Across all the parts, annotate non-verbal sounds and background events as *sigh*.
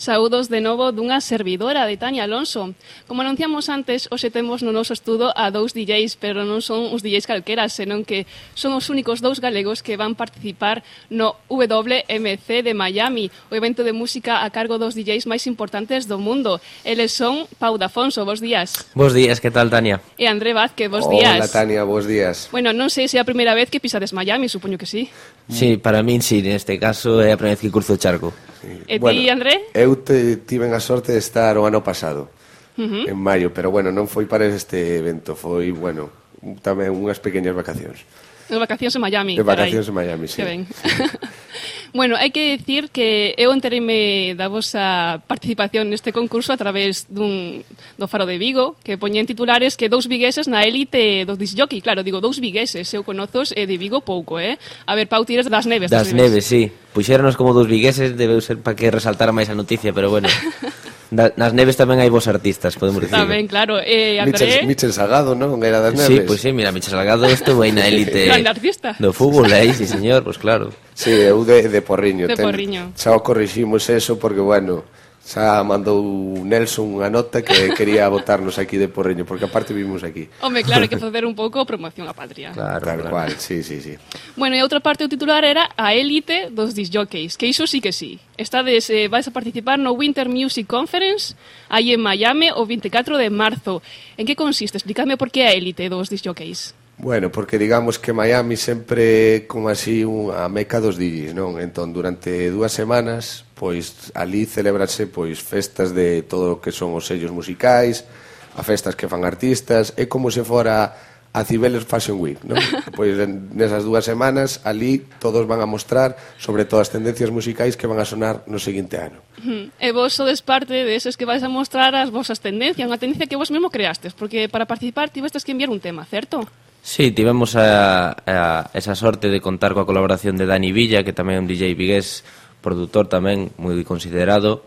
Saúdos de novo dunha servidora de Tania Alonso. Como anunciamos antes, hoxe temos no noso estudo a dous DJs, pero non son uns DJs calquera, senón que son os únicos dous galegos que van participar no WMC de Miami, o evento de música a cargo dos DJs máis importantes do mundo. Eles son Pau Dafonso, bos días. Bos días, que tal, Tania? E André Vázquez, bos Hola, días. Hola, Tania, bos días. Bueno, non sei se é a primeira vez que pisades Miami, supoño que sí. Sí, para min sí, neste caso é a primeira vez que curso o charco. Eh, e bueno, ti, André? Eu te, tiven a sorte de estar o ano pasado, uh -huh. en maio, pero bueno, non foi para este evento, foi, bueno, tamén unhas pequeñas vacacións. De vacacións en Miami. De vacacións carai. en Miami, sí. Que ben. *laughs* Bueno, hai que dicir que eu entereime da vosa participación neste concurso a través dun, do Faro de Vigo, que poñen titulares que dous vigueses na élite dos disjockey. Claro, digo, dous vigueses, eu conozos e de Vigo pouco, eh? A ver, Pau, tires das neves. Das, das neves, neves, sí. Puxéronos como dous vigueses, debeu ser para que resaltara máis a noticia, pero bueno. *laughs* Da, nas neves tamén hai vos artistas, podemos dicir. Tamén, claro. Eh, André... Michel, Michel Salgado, non? Era das neves. Sí, pois pues sí, mira, Michel Salgado estuvo aí na élite *laughs* do fútbol, aí, sí, señor, pois pues claro. Sí, eu de, de Porriño. De ten, Porriño. Xa o corriximos eso porque, bueno, Xa mandou Nelson unha nota que *laughs* quería botarnos aquí de porreño, porque aparte vivimos aquí. Home, claro, que facer un pouco promoción á patria. *laughs* Claro, tal claro. cual, sí, sí, sí. Bueno, e outra parte do titular era a élite dos disjockeys, que iso sí que sí. Estades, eh, vais a participar no Winter Music Conference, aí en Miami, o 24 de marzo. En que consiste? Explícame por que a élite dos disjockeys. Bueno, porque digamos que Miami sempre como así unha meca dos DJs, non? Entón, durante dúas semanas, pois ali celebrase pois festas de todo o que son os sellos musicais, a festas que fan artistas, é como se fora a Cibeles Fashion Week, non? *laughs* Pois nesas dúas semanas ali todos van a mostrar sobre todo as tendencias musicais que van a sonar no seguinte ano. Hmm. E vos sodes parte deses que vais a mostrar as vosas tendencias, unha tendencia que vos mesmo creastes, porque para participar tivestes que enviar un tema, certo? Sí, tivemos a, a esa sorte de contar coa colaboración de Dani Villa, que tamén é un DJ vigués, produtor tamén moi considerado.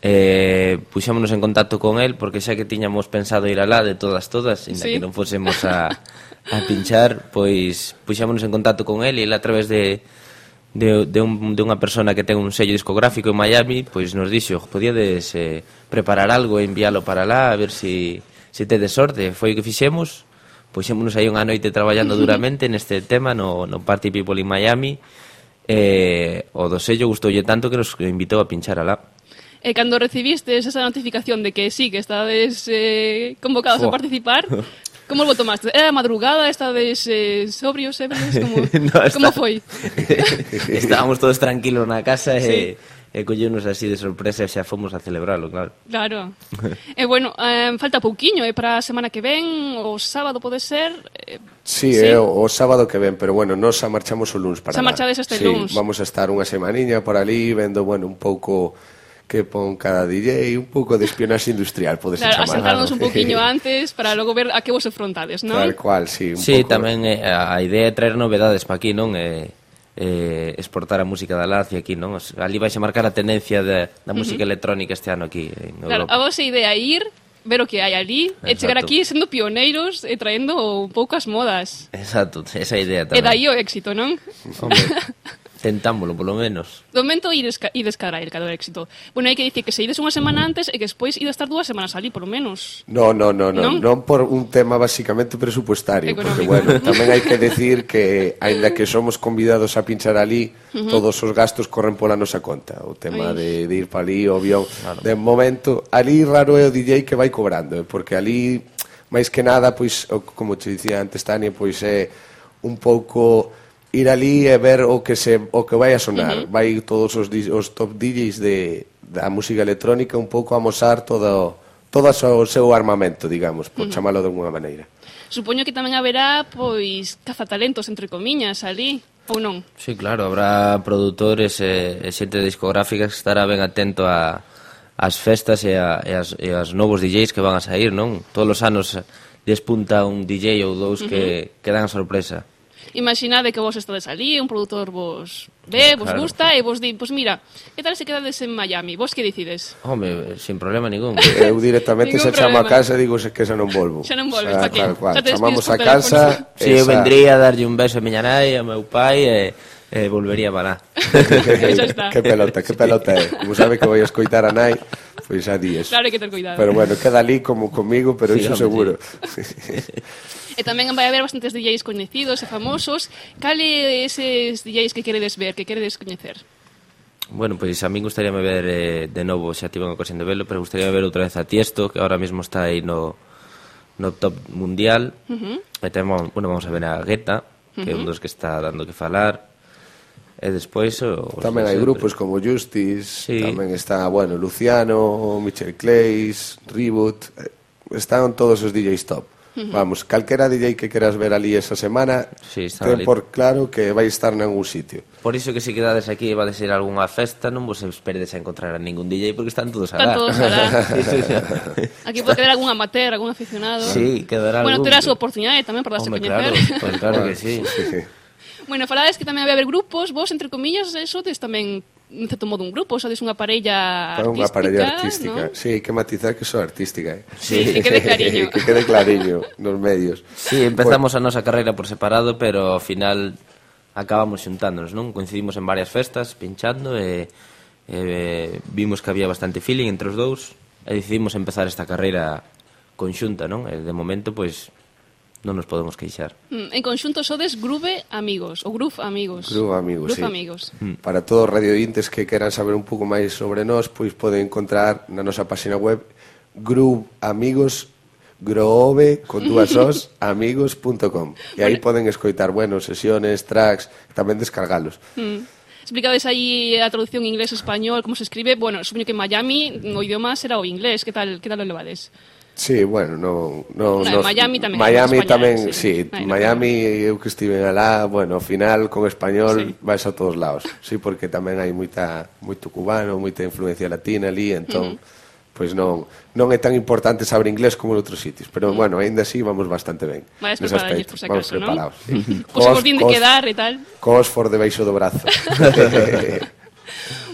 Eh, puxámonos en contacto con el porque xa que tiñamos pensado ir alá de todas todas, inda sí. que non fosemos a, a pinchar, pois puxámonos en contacto con el e el a través de de, de, un, de unha persona que ten un sello discográfico en Miami, pois nos dixo, podíades eh, preparar algo e enviálo para lá, a ver se si, si tedes sorte. Foi o que fixemos, Pois puxémonos aí unha noite traballando *laughs* duramente neste tema no, no Party People in Miami eh, o do sello gustoulle tanto que nos invitou a pinchar alá E cando recibiste esa notificación de que sí, que estades eh, convocados Fua. a participar, *laughs* Como vos tomaste? Era a madrugada, estades eh, sobrios, ebrios? Como, *laughs* no, como foi? Estábamos todos tranquilos na casa sí. e... Eh, e colleunos así de sorpresa e xa fomos a celebralo, claro. Claro. e bueno, eh, falta pouquiño, é eh, para a semana que ven, o sábado pode ser... Eh, sí, sí. Eh, o, o sábado que ven, pero bueno, nos xa marchamos o luns para Xa marchades este sí, luns. vamos a estar unha semaniña por ali vendo, bueno, un pouco que pon cada DJ, un pouco de espionaxe industrial, podes claro, chamar. Claro, un poquinho *laughs* antes para logo ver a que vos enfrontades, non? Tal cual, sí. Un sí, pouco... tamén eh, a idea é traer novedades pa aquí, non? Eh, eh, exportar a música da Lazio aquí, non? Ali vais a marcar a tendencia de, da música uh -huh. electrónica este ano aquí en Europa. Claro, a vosa idea é ir ver o que hai ali Exacto. e chegar aquí sendo pioneiros e traendo poucas modas. Exacto, esa idea tamén. E dai o éxito, non? Hombre, *laughs* Tentámolo, polo menos. Do momento ides, ca ides cara el cada éxito. Bueno, hai que dicir que se ides unha semana antes e que despois ides estar dúas semanas ali, polo menos. No, no, no, no, non, non por un tema basicamente presupuestario, Económico. porque bueno, *laughs* tamén hai que decir que aínda que somos convidados a pinchar ali, uh -huh. todos os gastos corren pola nosa conta. O tema de, de ir para ali, o avión, claro. de momento, ali raro é o DJ que vai cobrando, eh, porque ali máis que nada, pois, como te dicía antes Tania, pois é un pouco ir ali e ver o que se o que vai a sonar. Uh -huh. Vai todos os, os top DJs de, da música electrónica un pouco a mosar todo todo o seu armamento, digamos, por uh -huh. chamalo de alguna maneira. Supoño que tamén haberá pois cazatalentos entre comiñas ali ou non? Sí, claro, habrá produtores e, e xente discográfica que estará ben atento a as festas e, a, e, as, e as novos DJs que van a sair, non? Todos os anos eh, despunta un DJ ou dous uh -huh. que, que dan sorpresa. Imaginade que vos estades ali, un produtor vos ve, vos claro. gusta e vos di, pois pues mira, que tal se quedades en Miami? Vos que decides? Home, sin problema ningún. *laughs* Eu directamente se chamo a casa e digo que xa non volvo. Xa non volves, pa que? Claro, claro. Chamamos a casa. Si, sí, eu vendría a darlle un beso a miña nai, ao meu pai e... Eh eh, volvería para *laughs* que pelota, que pelota é. Como sabe que vai escoitar a nai, pois a días. Claro, hai que ter cuidado. Pero bueno, queda ali como comigo, pero sí, iso seguro. Sí. e tamén vai haber bastantes DJs coñecidos e famosos. Cale eses DJs que queredes ver, que queredes coñecer? Bueno, pois pues a min gustaríame ver eh, de novo, xa tive unha ocasión de verlo, pero gustaríame ver outra vez a Tiesto, que ahora mesmo está aí no, no top mundial. Uh -huh. e temos, bueno, vamos a ver a Guetta, que uh -huh. é un dos que está dando que falar. E despois o, Tamén hai grupos como Justice, sí. tamén está, bueno, Luciano, Michel Clays, Reboot, eh, están todos os DJs top. Vamos, calquera DJ que queras ver ali esa semana sí, Ten ali. por claro que vai estar nalgún sitio Por iso que se quedades aquí e vades ir a algunha festa Non vos esperdes a encontrar a ningún DJ Porque están todos alá Están todos. *laughs* *laughs* Aquí pode quedar algún amateur, algún aficionado Sí, quedará Bueno, algún... terás oportunidade tamén para darse Hombre, a coñecer claro, pues claro que *laughs* sí, sí, sí. Bueno, falades que tamén había haber grupos, vos, entre comillas, eso tes tamén en certo modo un grupo, sodes unha parella artística, Unha parella artística, ¿no? sí, que matizar que sou artística, eh? Sí, sí, que quede *laughs* clariño. que quede clariño nos medios. Sí, empezamos bueno. a nosa carreira por separado, pero ao final acabamos xuntándonos, non? Coincidimos en varias festas, pinchando, e, e vimos que había bastante feeling entre os dous, e decidimos empezar esta carreira conxunta, non? E de momento, pois, pues, non nos podemos queixar. Mm, en conxunto sodes Groove Amigos, ou Groove Amigos. Groove Amigos, Groove sí. amigos. Mm. Para todos os radiointes que queran saber un pouco máis sobre nós, pois poden encontrar na nosa página web Groove Amigos grove con dúas os *laughs* amigos.com e aí poden escoitar, bueno, sesiones, tracks, tamén descargalos. Mm. Explicades aí a traducción inglés-español, como se escribe, bueno, supoño que en Miami o idioma será o inglés, que tal, que tal lo levades? Sí, bueno, non... No, no, Miami tamén. Miami tamén, sí. sí Ay, Miami, no, eu que estive alá, bueno, ao final, con español, sí. vais a todos lados. Sí, porque tamén hai moita, moito cubano, moita influencia latina ali, entón, uh -huh. pois non, non é tan importante saber inglés como en outros sitios. Pero, uh -huh. bueno, ainda así vamos bastante ben. Vais preparados, por si acaso, Vamos preparados, ¿no? sí. Cos, cos, de quedar e tal. Cos for debaixo do brazo. *laughs*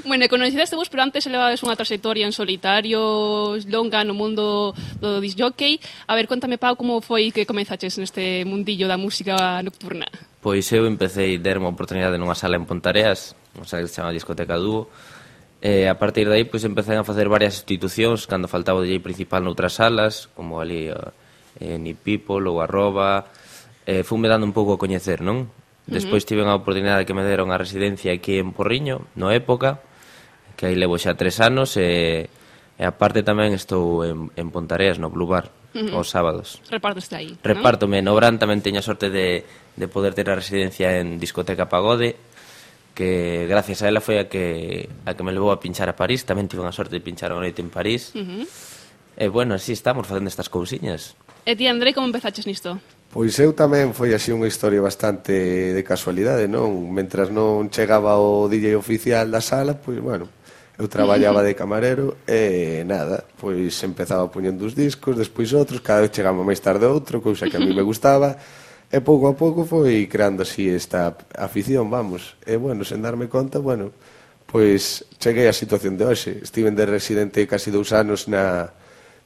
Bueno, coñecedeste vos, pero antes elevades unha trayectoria en solitario, longa no mundo do disjockey. A ver, contame, Pau, como foi que comenzaches neste mundillo da música nocturna? Pois eu empecé a derme a oportunidade nunha sala en Pontareas, unha sala que se chama Discoteca Dúo, E a partir dai, pois, empecé a facer varias institucións cando faltaba o DJ principal noutras salas, como ali eh, Ni People ou Arroba. Eh, fume dando un pouco a coñecer, non? Despois uh -huh. tiven a oportunidade que me deron a residencia aquí en Porriño, no época, que aí levo xa tres anos e, e aparte tamén estou en, en Pontareas, no Blue Bar, uh -huh. os sábados. Repartoste aí, Repártome, no Bran tamén teño a sorte de, de poder ter a residencia en Discoteca Pagode, que gracias a ela foi a que, a que me levou a pinchar a París, tamén tive a sorte de pinchar a noite en París. Uh -huh. E bueno, así estamos facendo estas cousiñas. E ti, André, como empezaches nisto? Pois eu tamén foi así unha historia bastante de casualidade, non? Mentras non chegaba o DJ oficial da sala, pois, bueno, Eu traballaba de camarero e nada, pois empezaba poñendo os discos, despois outros, cada vez chegaba máis tarde outro, cousa que a mí me gustaba, *laughs* e pouco a pouco foi creando así esta afición, vamos. E bueno, sen darme conta, bueno, pois cheguei á situación de hoxe. Estiven de residente casi dous anos na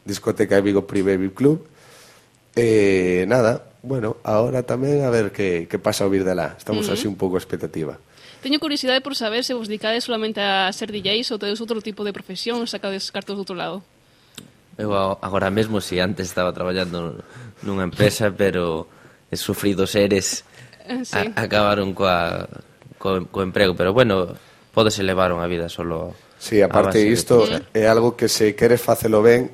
discoteca de Vigo Privé Vip Club, e nada, bueno, agora tamén a ver que, que pasa a vir de lá. Estamos uh -huh. así un pouco expectativa. Teño curiosidade por saber se vos dedicades solamente a ser DJs ou tedes outro tipo de profesión ou sacades cartos do outro lado. Eu agora mesmo, si sí, antes estaba traballando nunha empresa, pero he sufrido seres *laughs* sí. a, acabaron coa, co, co emprego. Pero bueno, podes elevar unha vida solo Sí, aparte isto é algo que se queres facelo ben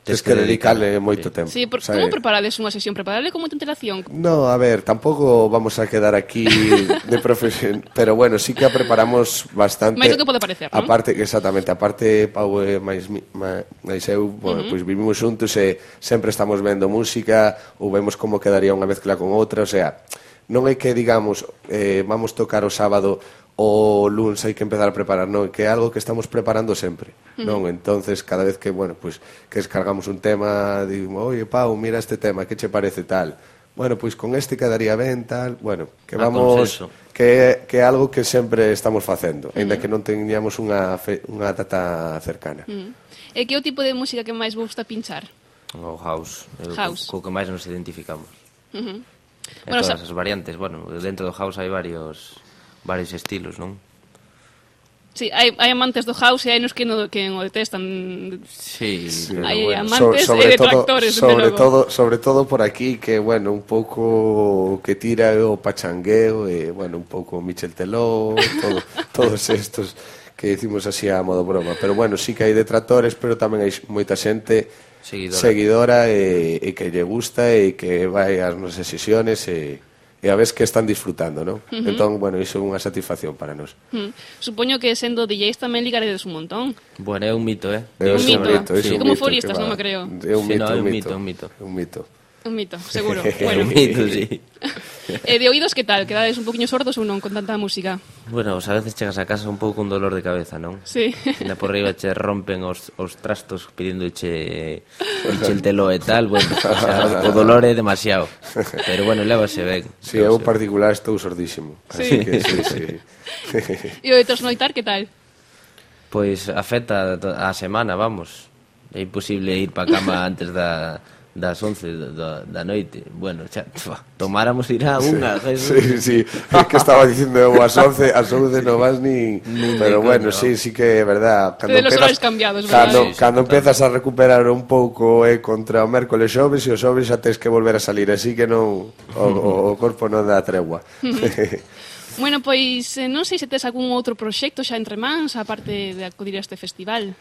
Tens que dedicarle moito sí. tempo. Sí, por, como preparades unha sesión? Prepararle como moita antelación? No, a ver, tampouco vamos a quedar aquí de profesión, *laughs* pero bueno, sí que a preparamos bastante. Mais o que pode parecer, non? Aparte, exactamente, aparte Pau e máis, máis eu, bueno, uh -huh. pois vivimos xuntos e sempre estamos vendo música ou vemos como quedaría unha mezcla con outra, o sea, non é que digamos, eh, vamos tocar o sábado o luns hai que empezar a preparar, non, que é algo que estamos preparando sempre, uh -huh. non? Entonces, cada vez que, bueno, pues, que descargamos un tema, digo, oye, Pau, mira este tema, que che parece tal? Bueno, pois pues, con este quedaría ben, tal, bueno, que ah, vamos... Que, que é algo que sempre estamos facendo, uh -huh. ainda que non teñamos unha, fe, unha data cercana. Uh -huh. E que o tipo de música que máis gusta pinchar? O house, house. co que máis nos identificamos. Uh -huh. E bueno, todas as variantes, bueno, dentro do house hai varios varios estilos, non? Sí, hai, hai amantes do house e hai nos que, no, que o detestan. Sí, hai bueno. amantes so, sobre e detractores, todo, sobre todo, sobre todo por aquí que bueno, un pouco que tira o pachangueo e bueno, un pouco Michel Teló, todo, *laughs* todos estos que decimos así a modo broma, pero bueno, sí que hai detractores, pero tamén hai moita xente seguidora, seguidora e, e que lle gusta e que vai ás nosas sesiones e e a vez que están disfrutando, non? Uh -huh. Entón, bueno, iso é unha satisfacción para nós. Uh -huh. Supoño que sendo DJs tamén ligaredes un montón. Bueno, é un mito, eh? É un, mito. mito. Sí. Como foristas, non me creo. É un, sí, mito, no, é un mito, un mito. Un mito. Un mito, seguro. *laughs* bueno. un mito, sí. *laughs* eh, de oídos, que tal? Quedades un poquinho sordos ou non con tanta música? Bueno, a veces chegas a casa un pouco con dolor de cabeza, non? Sí. Na por riba che rompen os, os trastos pidéndoche che el telo e tal, bueno, o, sea, o dolor é demasiado. Pero bueno, lévase ben. Sí, eu en particular estou sordísimo. Así sí. que sí, sí. *laughs* e o de trasnoitar, que tal? Pois pues afecta a semana, vamos. É imposible ir para cama antes da das 11 da, da noite. Bueno, xa, pfa, tomáramos a unha sí, sí, sí, é que estaba dicindo eu as 11 as 11 non vas ni, ni pero bueno, sí, sí que é verdad. Cando Tedes empezas, cambiados, cando, sí, sí, cando empezas a recuperar un pouco é eh, contra o mércoles xoves e o xoves xa tes que volver a salir así que non o, o, o corpo non dá tregua. *laughs* Bueno, pois eh, non sei se tes algún outro proxecto xa entre mans aparte de acudir a este festival.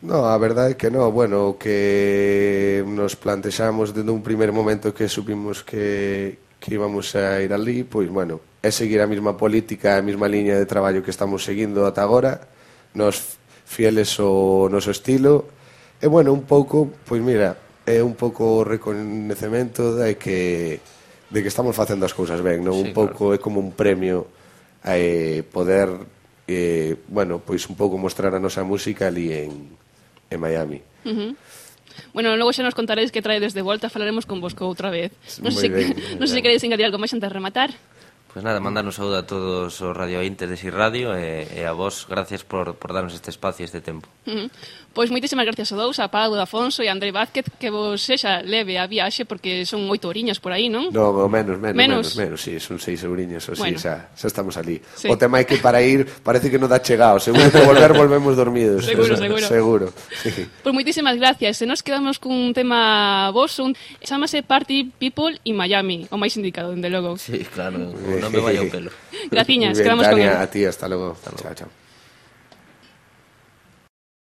No, a verdade é que no, bueno, que nos plantexamos dende un primer momento que supimos que, que íbamos a ir ali, pois, bueno, é seguir a mesma política, a mesma liña de traballo que estamos seguindo ata agora, nos fieles ao noso estilo, e, bueno, un pouco, pois, mira, é un pouco o reconhecemento de que de que estamos facendo as cousas ben, non? Sí, un pouco claro. é como un premio a eh, poder eh, bueno, pois un pouco mostrar a nosa música ali en, en Miami. Uh -huh. Bueno, logo xa nos contaréis que traedes de volta, falaremos con vos outra vez. Non sei, se, non sei se queréis engadir algo máis antes de rematar. Pois pues nada, mandar un saúdo a todos os radiointes de Sir Radio e, e a vos, gracias por, por darnos este espacio e este tempo. Uh -huh. Pois moitísimas gracias a dous, a Pablo Afonso e a André Vázquez, que vos sexa leve a viaxe, porque son oito oriñas por aí, non? No, menos, menos, menos, menos, menos sí, son seis oriñas, o sí, xa, xa estamos ali. Sí. O tema é que para ir parece que non dá chegado, seguro que volver volvemos dormidos. *laughs* seguro, o sea, seguro. Seguro. Sí. Pois moitísimas gracias, e nos quedamos cun tema vos, un, chamase Party People in Miami, o máis indicado, dende logo. Sí, claro. Eh, non me vaya o pelo. Graciñas, quedamos con él. a ti, hasta logo. Hasta logo. Chao, chao.